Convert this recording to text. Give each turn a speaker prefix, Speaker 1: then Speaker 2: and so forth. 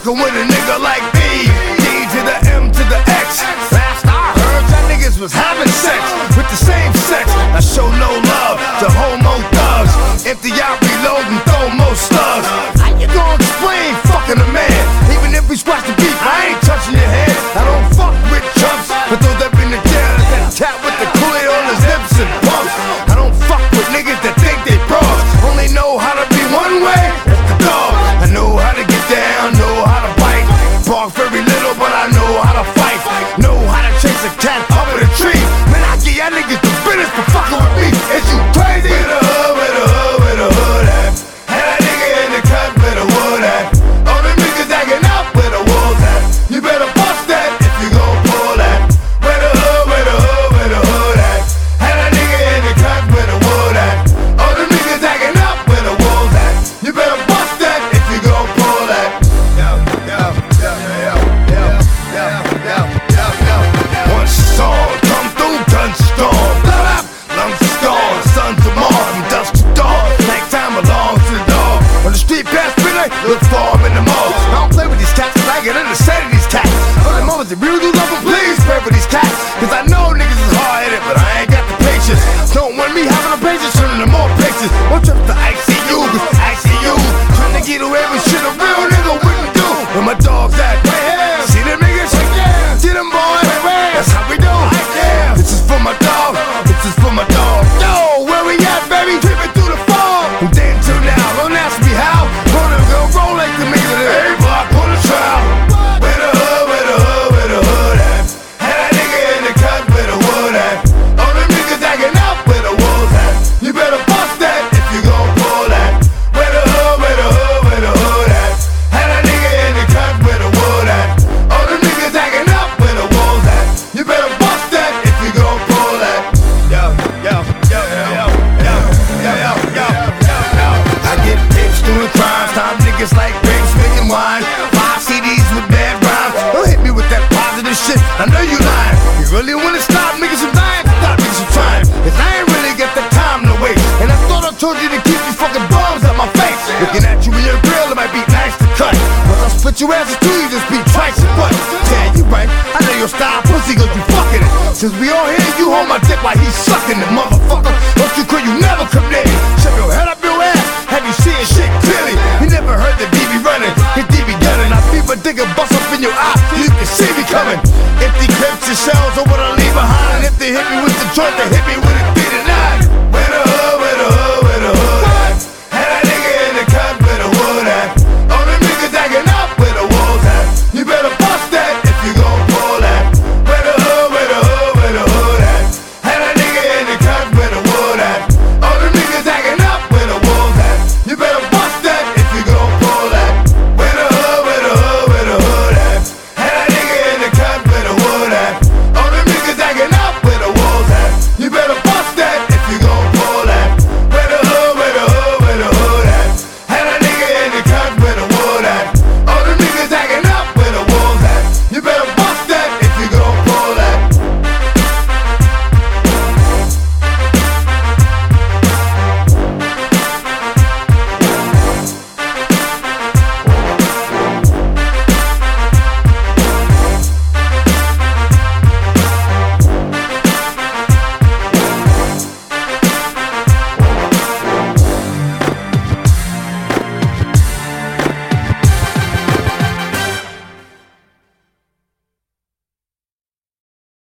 Speaker 1: fucking with a nigga like me. D to the M to the X. Heard, y'all niggas was having sex with the same sex. I show no love to homo thugs. Empty out, look for 'em in the mall. I don't play with these cats, cause I get of these cats. All the mothers, they really do love 'em, please pray for these cats. Cause I wine. Five CDs with bad rhymes. Don't hit me with that positive shit. I know you lying. You really wanna stop niggas from dying? Stop niggas from trying. Cause I ain't really got the time to wait. And I thought I told you to keep these fucking bombs out my face. Looking at you in your grill, it might be nice to cut. Once I split your asses too, you just be twice butt. Yeah, you right. I know your style pussy cause you fucking it. Since we all here, you hold my dick while he's sucking it, motherfucker. Don't you quit, you never come near. Shove your head up your ass. Have you seen shit clearly? Dick and bust up in your eye. You can see me coming. Empty clips and shells are what I leave behind. If they hit me with the joint, they hit